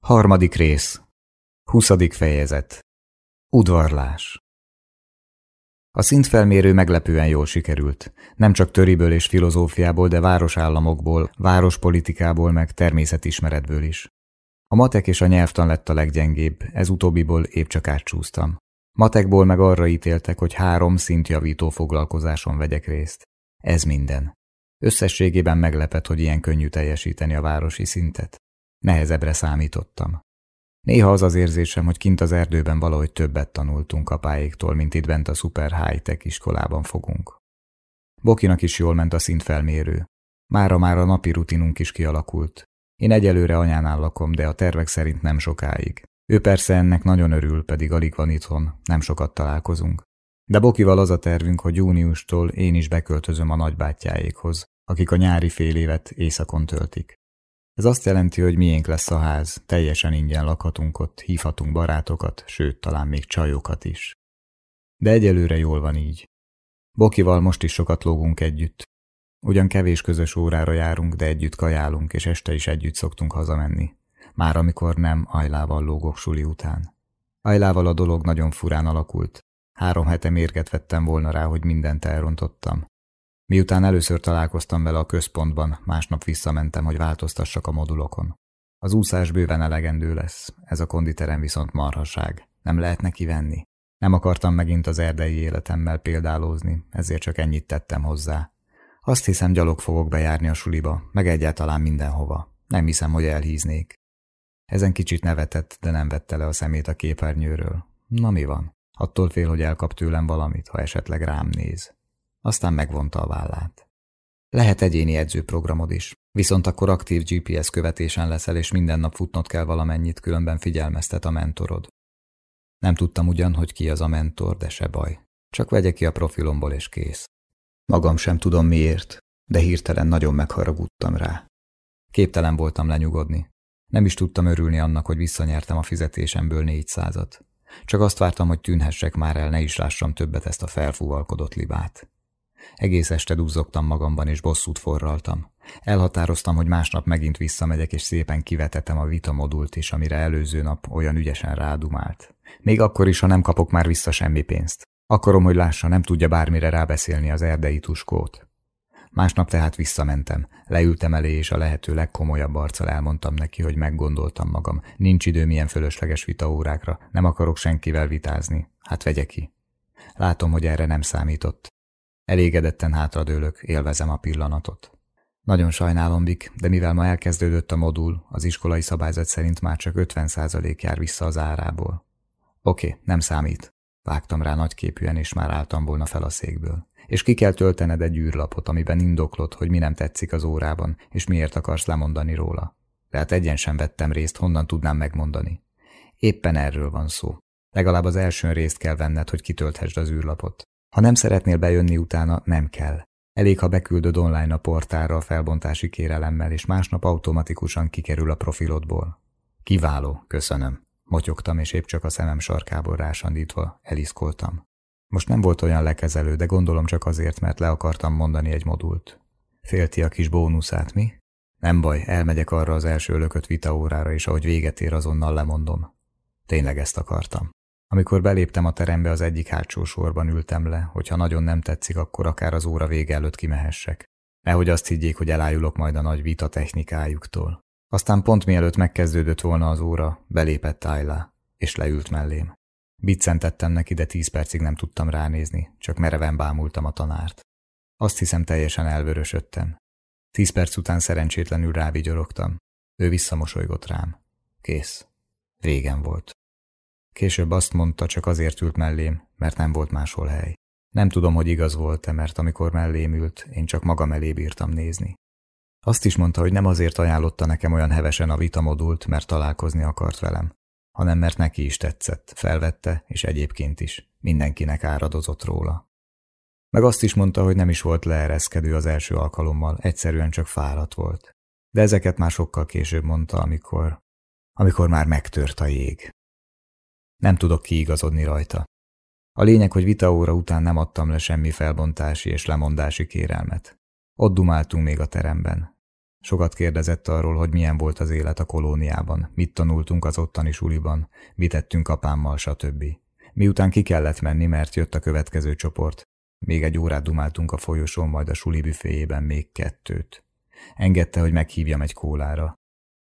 Harmadik rész. Huszadik fejezet. Udvarlás. A szintfelmérő meglepően jól sikerült. Nem csak töriből és filozófiából, de városállamokból, várospolitikából, meg természetismeretből is. A matek és a nyelvtan lett a leggyengébb, ez utóbbiból épp csak átcsúsztam. Matekból meg arra ítéltek, hogy három szintjavító foglalkozáson vegyek részt. Ez minden. Összességében meglepett, hogy ilyen könnyű teljesíteni a városi szintet. Nehezebbre számítottam. Néha az az érzésem, hogy kint az erdőben valahogy többet tanultunk apáéktól, mint itt bent a szuper high-tech iskolában fogunk. Bokinak is jól ment a szintfelmérő. Mára már a napi rutinunk is kialakult. Én egyelőre anyánál lakom, de a tervek szerint nem sokáig. Ő persze ennek nagyon örül, pedig alig van itthon, nem sokat találkozunk. De Bokival az a tervünk, hogy júniustól én is beköltözöm a nagybátyjáékhoz, akik a nyári fél évet éjszakon töltik. Ez azt jelenti, hogy miénk lesz a ház, teljesen ingyen lakhatunk ott, hívhatunk barátokat, sőt, talán még csajokat is. De egyelőre jól van így. Bokival most is sokat lógunk együtt. Ugyan kevés közös órára járunk, de együtt kajálunk, és este is együtt szoktunk hazamenni. Már amikor nem Ajlával lógok suli után. Ajlával a dolog nagyon furán alakult. Három hete mérget vettem volna rá, hogy mindent elrontottam. Miután először találkoztam vele a központban, másnap visszamentem, hogy változtassak a modulokon. Az úszás bőven elegendő lesz, ez a konditerem viszont marhaság. Nem lehet neki venni. Nem akartam megint az erdei életemmel példálózni, ezért csak ennyit tettem hozzá. Azt hiszem, gyalog fogok bejárni a suliba, meg egyáltalán mindenhova. Nem hiszem, hogy elhíznék. Ezen kicsit nevetett, de nem vette le a szemét a képernyőről. Na mi van? Attól fél, hogy elkap tőlem valamit, ha esetleg rám néz. Aztán megvonta a vállát. Lehet egyéni edzőprogramod is, viszont akkor aktív GPS követésen leszel, és minden nap futnod kell valamennyit, különben figyelmeztet a mentorod. Nem tudtam ugyan, hogy ki az a mentor, de se baj. Csak vegye ki a profilomból, és kész. Magam sem tudom miért, de hirtelen nagyon megharagudtam rá. Képtelen voltam lenyugodni. Nem is tudtam örülni annak, hogy visszanyertem a fizetésemből négyszázat. Csak azt vártam, hogy tűnhessek már el, ne is lássam többet ezt a felfúvalkodott libát. Egész este duzzogtam magamban, és bosszút forraltam. Elhatároztam, hogy másnap megint visszamegyek, és szépen kivetetem a vitamodult is, amire előző nap olyan ügyesen rádumált. Még akkor is, ha nem kapok már vissza semmi pénzt. Akarom, hogy lássa, nem tudja bármire rábeszélni az erdei tuskót. Másnap tehát visszamentem. Leültem elé, és a lehető legkomolyabb arccal elmondtam neki, hogy meggondoltam magam. Nincs időm ilyen fölösleges vitaórákra, nem akarok senkivel vitázni. Hát vegye ki. Látom, hogy erre nem számított. Elégedetten hátradőlök, élvezem a pillanatot. Nagyon sajnálom, Vik, de mivel ma elkezdődött a modul, az iskolai szabályzat szerint már csak 50% jár vissza az árából. Oké, nem számít. Vágtam rá nagyképűen, és már álltam volna fel a székből. És ki kell töltened egy űrlapot, amiben indoklod, hogy mi nem tetszik az órában, és miért akarsz lemondani róla. De hát egyen sem vettem részt, honnan tudnám megmondani. Éppen erről van szó. Legalább az első részt kell venned, hogy kitölthesd az űrlapot. Ha nem szeretnél bejönni utána, nem kell. Elég, ha beküldöd online a portára a felbontási kérelemmel, és másnap automatikusan kikerül a profilodból. Kiváló, köszönöm. Motyogtam, és épp csak a szemem sarkából rásandítva eliszkoltam. Most nem volt olyan lekezelő, de gondolom csak azért, mert le akartam mondani egy modult. Félti a kis bónuszát, mi? Nem baj, elmegyek arra az első lökött vitaórára, és ahogy véget ér, azonnal lemondom. Tényleg ezt akartam. Amikor beléptem a terembe, az egyik hátsó sorban ültem le, hogyha nagyon nem tetszik, akkor akár az óra vége előtt kimehessek. Nehogy azt higgyék, hogy elájulok majd a nagy vita technikájuktól. Aztán pont mielőtt megkezdődött volna az óra, belépett Ayla, és leült mellém. Biccentettem neki, de tíz percig nem tudtam ránézni, csak mereven bámultam a tanárt. Azt hiszem teljesen elvörösödtem. Tíz perc után szerencsétlenül rávigyorogtam. Ő visszamosolygott rám. Kész. Régen volt. Később azt mondta, csak azért ült mellém, mert nem volt máshol hely. Nem tudom, hogy igaz volt-e, mert amikor mellém ült, én csak magam elé bírtam nézni. Azt is mondta, hogy nem azért ajánlotta nekem olyan hevesen a vitamodult, mert találkozni akart velem, hanem mert neki is tetszett, felvette, és egyébként is. Mindenkinek áradozott róla. Meg azt is mondta, hogy nem is volt leereszkedő az első alkalommal, egyszerűen csak fáradt volt. De ezeket már sokkal később mondta, amikor... amikor már megtört a jég. Nem tudok kiigazodni rajta. A lényeg, hogy vitaóra után nem adtam le semmi felbontási és lemondási kérelmet. Ott dumáltunk még a teremben. Sokat kérdezett arról, hogy milyen volt az élet a kolóniában, mit tanultunk az ottani suliban, mit tettünk apámmal, stb. Miután ki kellett menni, mert jött a következő csoport, még egy órát dumáltunk a folyosón, majd a suli büféjében még kettőt. Engedte, hogy meghívjam egy kólára.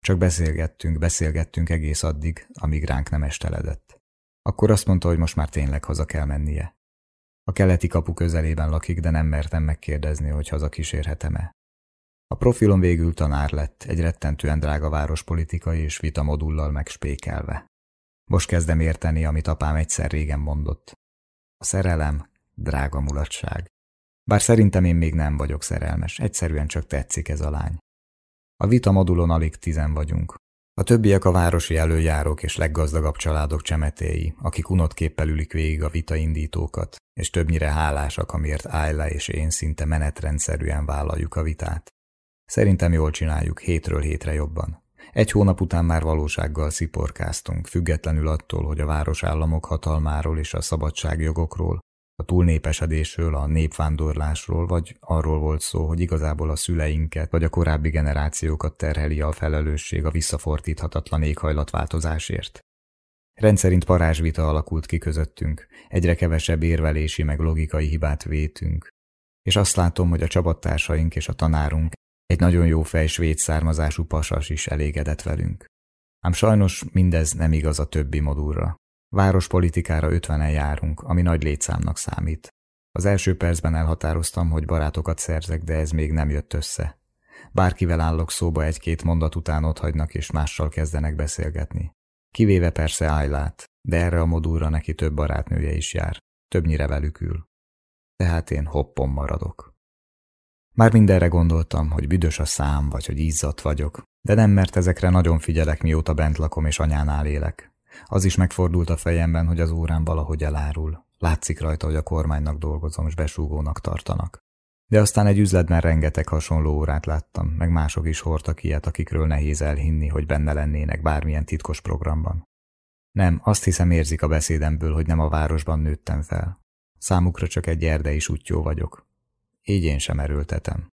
Csak beszélgettünk, beszélgettünk egész addig, amíg ránk nem esteledett. Akkor azt mondta, hogy most már tényleg haza kell mennie. A keleti kapu közelében lakik, de nem mertem megkérdezni, hogy haza kísérhetem-e. A profilon végül tanár lett, egy rettentően drága várospolitikai és vita modullal megspékelve. Most kezdem érteni, amit apám egyszer régen mondott. A szerelem, drága mulatság. Bár szerintem én még nem vagyok szerelmes, egyszerűen csak tetszik ez a lány. A vita modulon alig tizen vagyunk. A többiek a városi előjárók és leggazdagabb családok csemetéi, akik unott képpel ülik végig a vita indítókat, és többnyire hálásak, amiért Ayla és én szinte menetrendszerűen vállaljuk a vitát. Szerintem jól csináljuk, hétről hétre jobban. Egy hónap után már valósággal sziporkáztunk, függetlenül attól, hogy a városállamok hatalmáról és a szabadságjogokról, a túlnépesedésről, a népvándorlásról, vagy arról volt szó, hogy igazából a szüleinket, vagy a korábbi generációkat terheli a felelősség a visszafordíthatatlan éghajlatváltozásért. Rendszerint parázsvita alakult ki közöttünk, egyre kevesebb érvelési meg logikai hibát vétünk, és azt látom, hogy a csapattársaink és a tanárunk egy nagyon jó fej svéd származású pasas is elégedett velünk. Ám sajnos mindez nem igaz a többi modulra. Várospolitikára ötvenen járunk, ami nagy létszámnak számít. Az első percben elhatároztam, hogy barátokat szerzek, de ez még nem jött össze. Bárkivel állok szóba egy-két mondat után hagynak és mással kezdenek beszélgetni. Kivéve persze Ájlát, de erre a modulra neki több barátnője is jár. Többnyire velük ül. Tehát én hoppon maradok. Már mindenre gondoltam, hogy büdös a szám, vagy hogy izzadt vagyok, de nem mert ezekre nagyon figyelek, mióta bent lakom és anyánál élek. Az is megfordult a fejemben, hogy az órán valahogy elárul. Látszik rajta, hogy a kormánynak dolgozom, és besúgónak tartanak. De aztán egy üzletben rengeteg hasonló órát láttam, meg mások is hordtak ilyet, akikről nehéz elhinni, hogy benne lennének bármilyen titkos programban. Nem, azt hiszem érzik a beszédemből, hogy nem a városban nőttem fel. Számukra csak egy erdei sutyó vagyok. Így én sem erőltetem.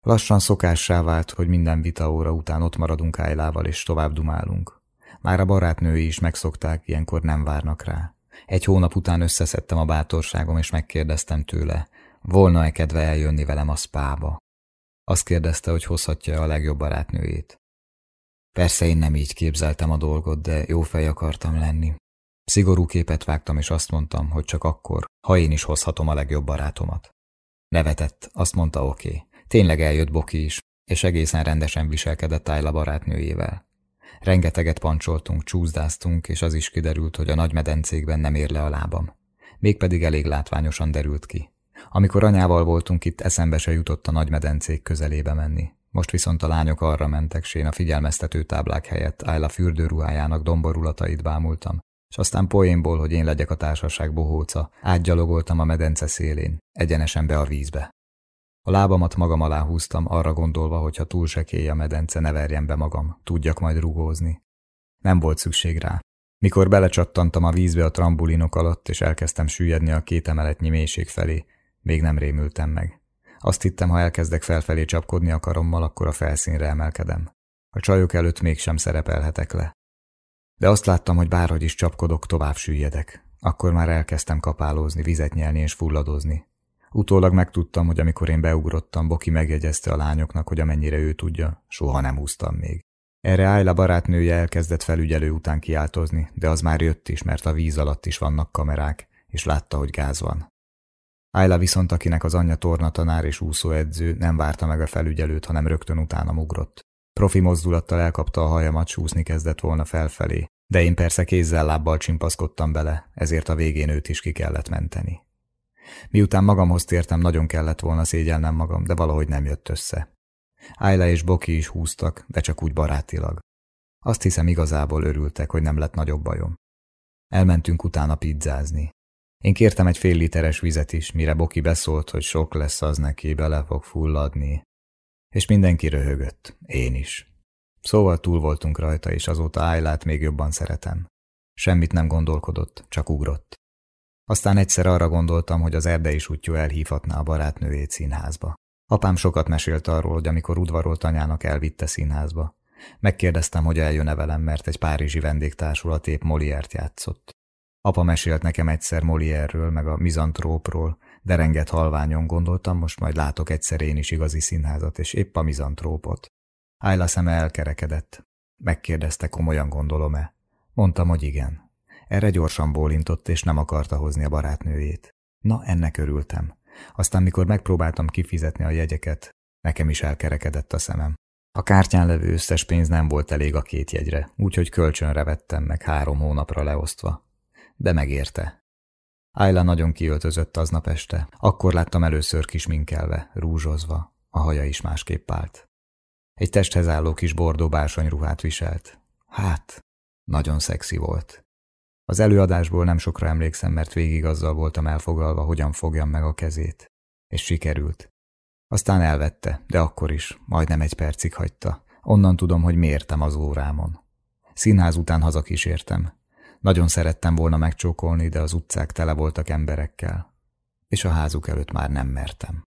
Lassan szokássá vált, hogy minden vita óra után ott maradunk Ájlával és tovább dumálunk. Már a barátnői is megszokták, ilyenkor nem várnak rá. Egy hónap után összeszedtem a bátorságom, és megkérdeztem tőle, volna-e kedve eljönni velem a spába. Azt kérdezte, hogy hozhatja a legjobb barátnőjét. Persze én nem így képzeltem a dolgot, de jó fej akartam lenni. Szigorú képet vágtam, és azt mondtam, hogy csak akkor, ha én is hozhatom a legjobb barátomat. Nevetett, azt mondta oké. Okay. Tényleg eljött Boki is, és egészen rendesen viselkedett Ayla barátnőjével. Rengeteget pancsoltunk, csúszdáztunk, és az is kiderült, hogy a nagy medencékben nem ér le a lábam. Mégpedig elég látványosan derült ki. Amikor anyával voltunk itt, eszembe se jutott a nagy medencék közelébe menni. Most viszont a lányok arra mentek, s én a figyelmeztető táblák helyett Ayla fürdőruhájának domborulatait bámultam, és aztán poénból, hogy én legyek a társaság bohóca, átgyalogoltam a medence szélén, egyenesen be a vízbe. A lábamat magam alá húztam, arra gondolva, hogy ha túl sekély a medence, ne verjem be magam, tudjak majd rugózni. Nem volt szükség rá. Mikor belecsattantam a vízbe a trambulinok alatt, és elkezdtem süllyedni a két emeletnyi mélység felé, még nem rémültem meg. Azt hittem, ha elkezdek felfelé csapkodni a karommal, akkor a felszínre emelkedem. A csajok előtt mégsem szerepelhetek le. De azt láttam, hogy bárhogy is csapkodok, tovább süllyedek. Akkor már elkezdtem kapálózni, vizet nyelni és fulladozni. Utólag megtudtam, hogy amikor én beugrottam, Boki megjegyezte a lányoknak, hogy amennyire ő tudja, soha nem húztam még. Erre Ayla barátnője elkezdett felügyelő után kiáltozni, de az már jött is, mert a víz alatt is vannak kamerák, és látta, hogy gáz van. Ayla viszont, akinek az anyja tornatanár és úszóedző, nem várta meg a felügyelőt, hanem rögtön utána ugrott. Profi mozdulattal elkapta a hajamat, súszni kezdett volna felfelé, de én persze kézzel-lábbal csimpaszkodtam bele, ezért a végén őt is ki kellett menteni. Miután magamhoz tértem, nagyon kellett volna szégyelnem magam, de valahogy nem jött össze. Ayla és Boki is húztak, de csak úgy barátilag. Azt hiszem igazából örültek, hogy nem lett nagyobb bajom. Elmentünk utána pizzázni. Én kértem egy fél literes vizet is, mire Boki beszólt, hogy sok lesz az neki, bele fog fulladni. És mindenki röhögött, én is. Szóval túl voltunk rajta, és azóta Ájlát még jobban szeretem. Semmit nem gondolkodott, csak ugrott. Aztán egyszer arra gondoltam, hogy az erdei sutyó elhívhatná a barátnőjét színházba. Apám sokat mesélt arról, hogy amikor udvarolt anyának elvitte színházba. Megkérdeztem, hogy eljön-e velem, mert egy párizsi vendégtársulat épp Moliért játszott. Apa mesélt nekem egyszer Molierről, meg a mizantrópról, de renget halványon gondoltam, most majd látok egyszer én is igazi színházat, és épp a mizantrópot. Ayla szeme elkerekedett. Megkérdezte, komolyan gondolom-e? Mondtam, hogy igen. Erre gyorsan bólintott, és nem akarta hozni a barátnőjét. Na, ennek örültem. Aztán, mikor megpróbáltam kifizetni a jegyeket, nekem is elkerekedett a szemem. A kártyán levő összes pénz nem volt elég a két jegyre, úgyhogy kölcsönre vettem meg három hónapra leosztva. De megérte. Ayla nagyon kiöltözött aznap este. Akkor láttam először kisminkelve, rúzsozva. A haja is másképp állt. Egy testhez álló kis bordó ruhát viselt. Hát, nagyon szexi volt. Az előadásból nem sokra emlékszem, mert végig azzal voltam elfogalva, hogyan fogjam meg a kezét. És sikerült. Aztán elvette, de akkor is, majdnem egy percig hagyta. Onnan tudom, hogy mértem az órámon. Színház után hazakísértem. Nagyon szerettem volna megcsókolni, de az utcák tele voltak emberekkel. És a házuk előtt már nem mertem.